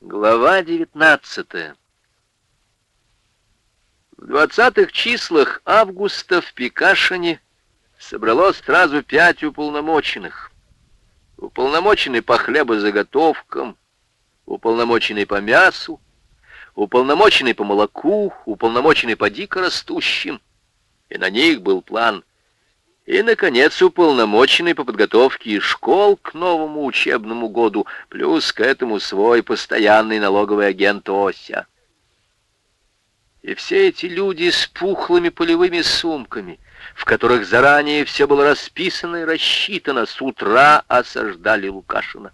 Глава 19 В двадцатых числах августа в Пикашине собралось сразу пять уполномоченных. Уполномоченный по хлебозаготовкам, уполномоченный по мясу, уполномоченный по молоку, уполномоченный по дикорастущим. И на них был план. И, наконец, уполномоченный по подготовке школ к новому учебному году, плюс к этому свой постоянный налоговый агент Ося. И все эти люди с пухлыми полевыми сумками, в которых заранее все было расписано и рассчитано, с утра осаждали Лукашина.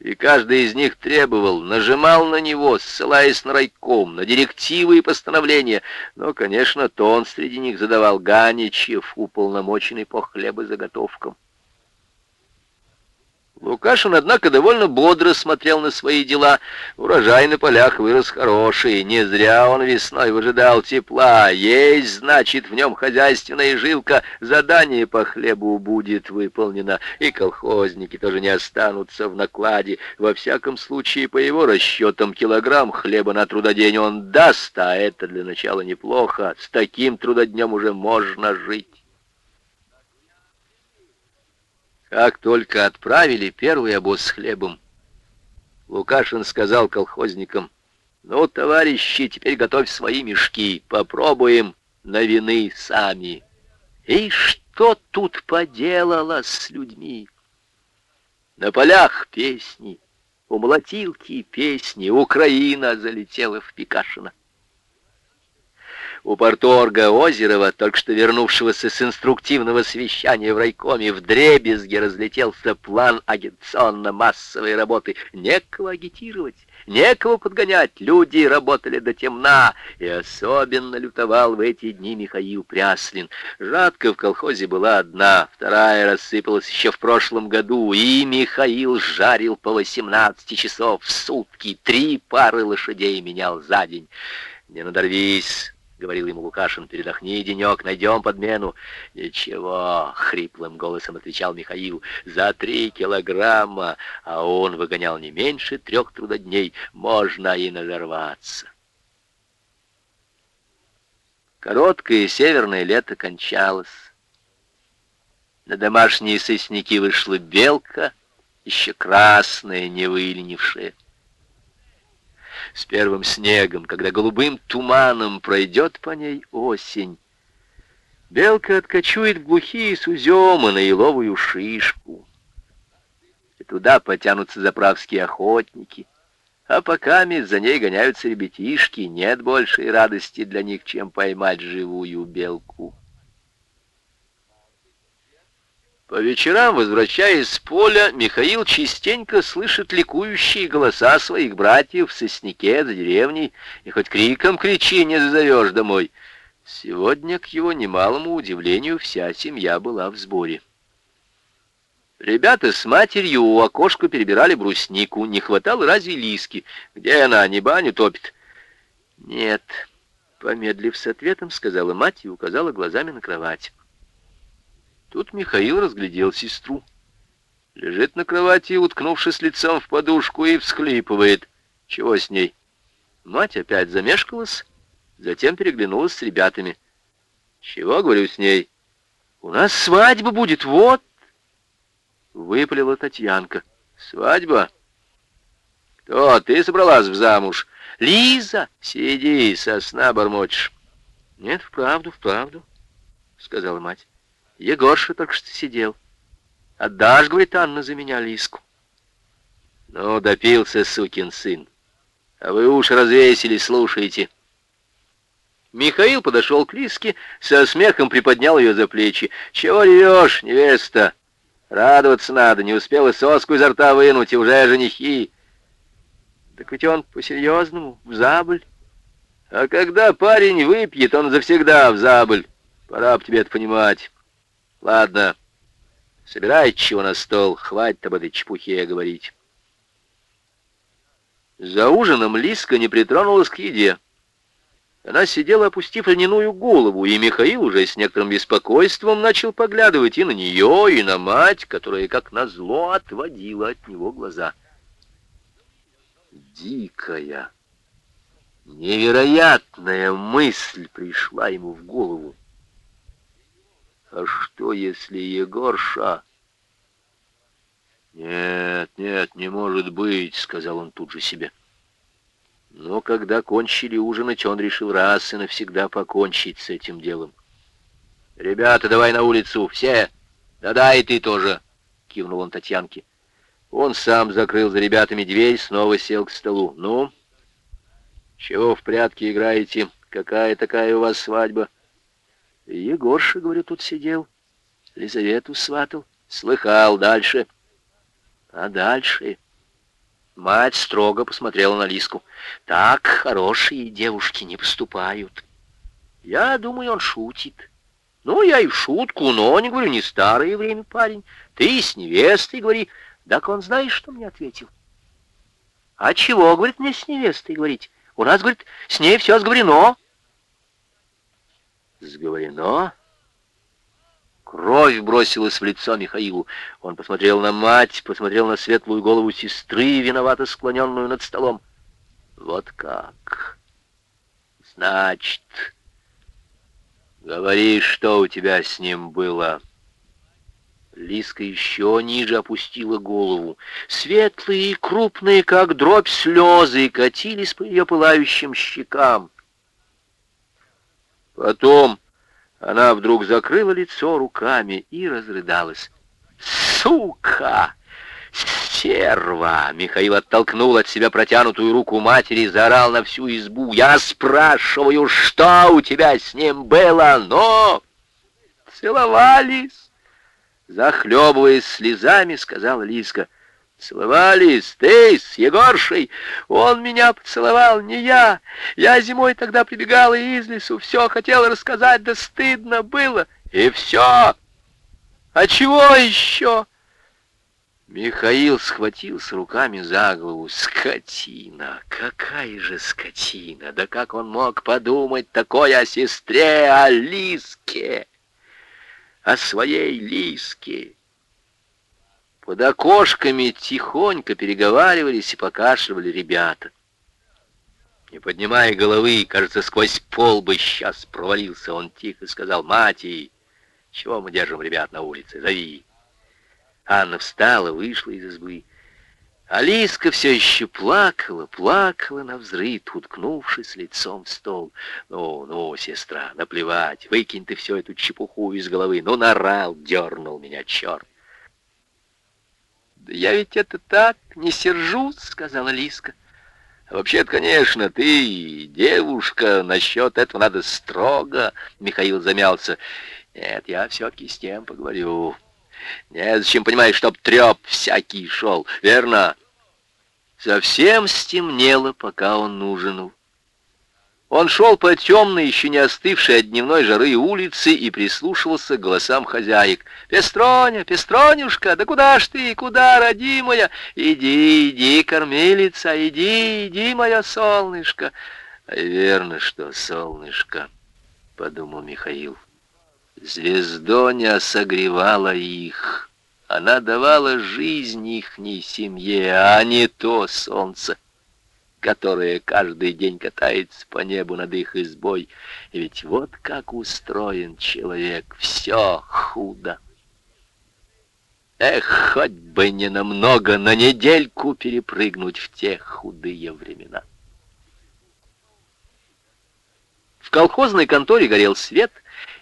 И каждый из них требовал, нажимал на него, ссылаясь на райком, на директивы и постановления. Но, конечно, тон среди них задавал Ганичев, уполномоченный по хлебозаготовкам. Лукашин, однако, довольно бодро смотрел на свои дела. Урожай на полях вырос хороший, не зря он весной выжидал тепла. Есть, значит, в нем хозяйственная жилка, задание по хлебу будет выполнено, и колхозники тоже не останутся в накладе. Во всяком случае, по его расчетам, килограмм хлеба на трудодень он даст, а это для начала неплохо. С таким трудоднем уже можно жить. Как только отправили первый обоз с хлебом, Лукашин сказал колхозникам, «Ну, товарищи, теперь готовь свои мешки, попробуем на вины сами». И что тут поделалось с людьми? На полях песни, у молотилки песни, Украина залетела в Пикашино. У порторга Озерова, только что вернувшегося с инструктивного совещания в райкоме, в дребезге разлетелся план агитационно-массовой работы. Некого агитировать, некого подгонять. Люди работали до темна, и особенно лютовал в эти дни Михаил Пряслин. Жатка в колхозе была одна, вторая рассыпалась еще в прошлом году, и Михаил жарил по 18 часов в сутки, три пары лошадей менял за день. «Не надорвись!» — говорил ему Лукашин, — передохни, денек, найдем подмену. Ничего, — хриплым голосом отвечал Михаил, — за три килограмма, а он выгонял не меньше трех трудодней, можно и нажорваться. Короткое северное лето кончалось. На домашние сосняки вышла белка, еще красная, не выленившая с первым снегом, когда голубым туманом пройдет по ней осень. Белка откачует в глухие суземы на еловую шишку. И туда потянутся заправские охотники. А пока за ней гоняются ребятишки, нет большей радости для них, чем поймать живую белку. По вечерам, возвращаясь с поля, Михаил частенько слышит ликующие голоса своих братьев в сосняке за деревней, и хоть криком кричи, не зазовешь домой. Сегодня, к его немалому удивлению, вся семья была в сборе. Ребята с матерью у окошка перебирали бруснику. Не хватало разве лиски? Где она, не баню топит? Нет, помедлив с ответом, сказала мать и указала глазами на кровать. Тут Михаил разглядел сестру. Лежит на кровати, уткнувшись лицом в подушку, и всхлипывает. Чего с ней? Мать опять замешкалась, затем переглянулась с ребятами. Чего, говорю, с ней? У нас свадьба будет, вот! Выпалила Татьянка. Свадьба? Кто, ты собралась в замуж? Лиза, сиди, сосна бормочешь. Нет, вправду, вправду, сказала мать. Егорша только что сидел. Отдашь, говорит Анна, за меня Лиску. Ну, допился, сукин сын. А вы уж развесили, слушайте. Михаил подошел к Лиске, со смехом приподнял ее за плечи. «Чего ревешь, невеста? Радоваться надо, не успела соску изо рта вынуть, и уже женихи». «Так ведь он по-серьезному, в забыль». «А когда парень выпьет, он завсегда в забыль. Пора б тебе это понимать». Ладно, собирай чего на стол, хватит об этой чепухе говорить. За ужином Лиска не притронулась к еде. Она сидела, опустив льняную голову, и Михаил уже с некоторым беспокойством начал поглядывать и на нее, и на мать, которая, как назло, отводила от него глаза. Дикая, невероятная мысль пришла ему в голову. А что, если Егорша... «Нет, нет, не может быть», — сказал он тут же себе. Но когда кончили ужинать, он решил раз и навсегда покончить с этим делом. «Ребята, давай на улицу, все! Да-да, и ты тоже!» — кивнул он Татьянке. Он сам закрыл за ребятами дверь, снова сел к столу. «Ну, чего в прятки играете? Какая такая у вас свадьба?» «Егорша, говорю, тут сидел. Лизавету сватал. Слыхал дальше». А дальше... Мать строго посмотрела на Лиску. Так хорошие девушки не поступают. Я думаю, он шутит. Ну, я и шутку, но, не говорю, не старое время, парень. Ты с невестой, говори. Так он знаешь, что мне ответил? А чего, говорит, мне с невестой говорить? У нас, говорит, с ней все сговорено. Сговорено? Кровь бросилась в лицо Михаилу. Он посмотрел на мать, посмотрел на светлую голову сестры, виновато склоненную над столом. Вот как. Значит, говори, что у тебя с ним было. Лиска еще ниже опустила голову. Светлые и крупные, как дробь, слезы катились по ее пылающим щекам. Потом она вдруг закрыла лицо руками и разрыдалась. «Сука! Стерва!» Михаил оттолкнул от себя протянутую руку матери и заорал на всю избу. «Я спрашиваю, что у тебя с ним было? Но...» «Целовались!» Захлебываясь слезами, сказала Лиска. Целовались, ты с Егоршей. Он меня поцеловал, не я. Я зимой тогда прибегала из лесу, все хотела рассказать, да стыдно было. И все. А чего еще? Михаил схватился руками за голову. Скотина! Какая же скотина! Да как он мог подумать такое о сестре, о Лиске? О своей Лиске? Под окошками тихонько переговаривались и покашливали ребята. Не поднимая головы, кажется, сквозь пол бы сейчас провалился, он тихо сказал, «Мати, чего мы держим ребят на улице? Зови!» Анна встала, вышла из избы. Алиска все еще плакала, плакала на взрыв, уткнувшись лицом в стол. «Ну, ну, сестра, наплевать, выкинь ты всю эту чепуху из головы. Ну, нарал, дернул меня черт. «Я ведь это так, не сержусь», — сказала Лиска. «Вообще-то, конечно, ты девушка, насчет этого надо строго», — Михаил замялся. «Нет, я все-таки с тем поговорю. Незачем, понимаешь, чтоб треп всякий шел, верно?» Совсем стемнело, пока он ужинал. Он шел по темной, еще не остывшей от дневной жары улице и прислушивался к голосам хозяек. «Пестроня, Пестронюшка, да куда ж ты, куда, родимая? Иди, иди, кормилица, иди, иди, моя солнышко!» а «Верно, что солнышко», — подумал Михаил. Звездоня согревала их. Она давала жизнь ихней семье, а не то солнце которая каждый день катается по небу над их избой. И ведь вот как устроен человек, все худо. Эх, хоть бы не намного, на недельку перепрыгнуть в те худые времена. В колхозной конторе горел свет,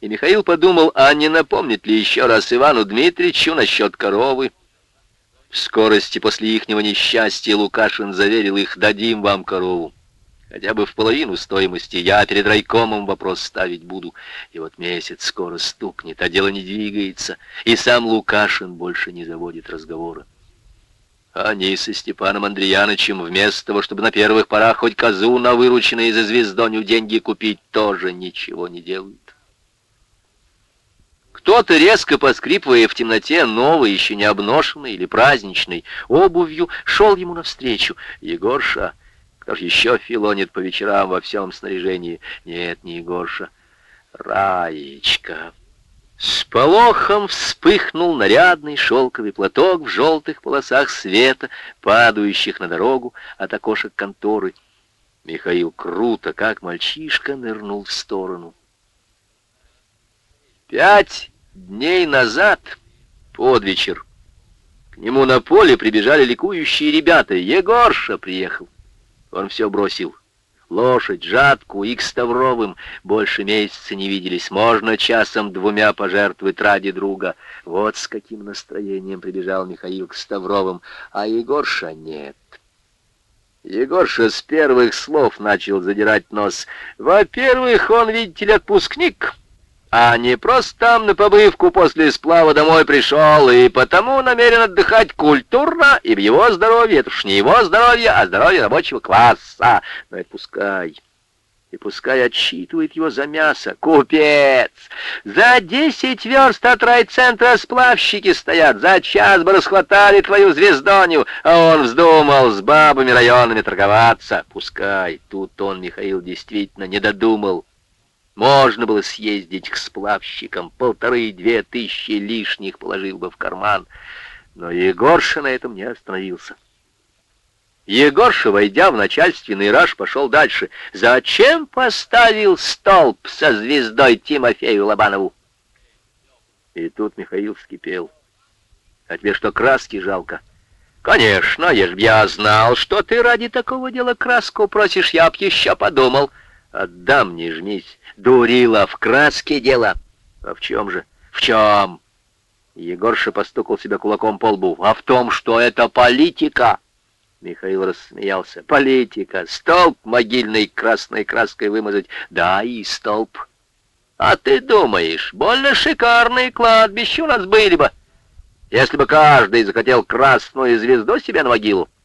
и Михаил подумал, а не напомнит ли еще раз Ивану Дмитриевичу насчет коровы, в скорости после ихнего несчастья Лукашин заверил их, дадим вам корову. Хотя бы в половину стоимости я перед райкомом вопрос ставить буду. И вот месяц скоро стукнет, а дело не двигается, и сам Лукашин больше не заводит разговора. Они со Степаном Андреяновичем вместо того, чтобы на первых порах хоть козу на вырученные за звездоню деньги купить, тоже ничего не делают. Кто-то, резко поскрипывая в темноте, новой, еще не обношенной или праздничной обувью, шел ему навстречу. Егорша, кто ж еще филонит по вечерам во всем снаряжении? Нет, не Егорша. Раечка. С полохом вспыхнул нарядный шелковый платок в желтых полосах света, падающих на дорогу от окошек конторы. Михаил круто, как мальчишка, нырнул в сторону. Пять дней назад, под вечер, к нему на поле прибежали ликующие ребята. Егорша приехал. Он все бросил лошадь, жатку и к Ставровым. Больше месяца не виделись. Можно часом-двумя пожертвовать ради друга. Вот с каким настроением прибежал Михаил к Ставровым. А Егорша нет. Егорша с первых слов начал задирать нос. Во-первых, он, видите ли, отпускник а не просто там на побывку после сплава домой пришел, и потому намерен отдыхать культурно, и в его здоровье, это уж не его здоровье, а здоровье рабочего класса. Но это пускай. И пускай отчитывает его за мясо. Купец! За десять верст от райцентра сплавщики стоят. За час бы расхватали твою звездоню, а он вздумал с бабами районами торговаться. Пускай. Тут он, Михаил, действительно не додумал. Можно было съездить к сплавщикам, полторы-две тысячи лишних положил бы в карман. Но Егорша на этом не остановился. Егорша, войдя в начальственный раж, пошел дальше. Зачем поставил столб со звездой Тимофею Лобанову? И тут Михаил вскипел. А тебе что, краски жалко? Конечно, ежели б я знал, что ты ради такого дела краску просишь, я б еще подумал. Отдам, не жмись. Дурила, в краске дело. А в чем же? В чем? Егорша постукал себя кулаком по лбу. А в том, что это политика. Михаил рассмеялся. Политика. Столб могильной красной краской вымазать. Да, и столб. А ты думаешь, больно шикарные кладбища у нас были бы, если бы каждый захотел красную звезду себе на могилу?